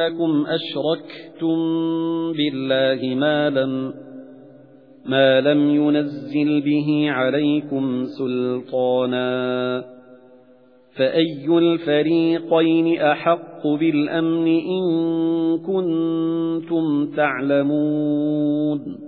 أَنَّكُمْ أَشْرَكْتُمْ بِاللَّهِ مَا لَمْ مَا لَمْ يُنَزِّلْ بِهِ عَلَيْكُمْ سُلْطَانًا. فَأَيُّ الْفَرِيقَيْنِ أَحَقُّ بِالْأَمْنِ إِن كُنتُمْ تَعْلَمُونَ؟